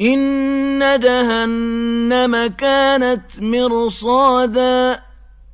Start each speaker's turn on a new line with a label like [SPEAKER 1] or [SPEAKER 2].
[SPEAKER 1] إِنَّ جَهَنَّمَ كَانَتْ مِرْصَادًا